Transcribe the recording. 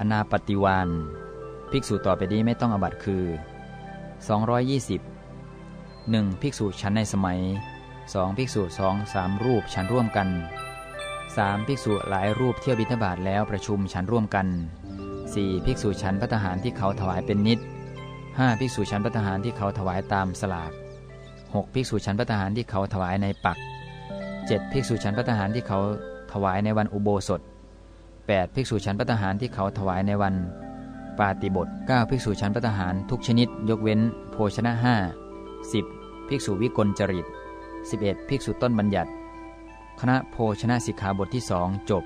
อนาปฏิวานภิกษุต่อไปนี้ไม่ต้องอบัตคือ 220 1. ภิกษุฉันในสมัย 2. ภิกษุสองสามรูปฉันร่วมกัน 3. ภิกษุหลายรูปเที่ยวบิณฑบาตแล้วประชุมฉันร่วมกัน 4. ภิกษุฉันพัตหารที่เขาถวายเป็นนิด 5. ภิกษุฉันพัตหารที่เขาถวายตามสลาก 6. ภิกษุฉันพัตหารที่เขาถวายในปัก 7. ภิกษุฉันพัตหารที่เขาถวายในวันอุโบสถ 8. ภิกษุฉันพัตหารที่เขาถวายในวัน ปาติบท 9. ภิกษุฉันพัตหารทุกชนิด ยกเว้น โภชนะ5 10. ภิกษุวิกลจริต 11. ภิกษุต้นบัญญัติ คณะโภชนะสิกขาบทที่สองจบ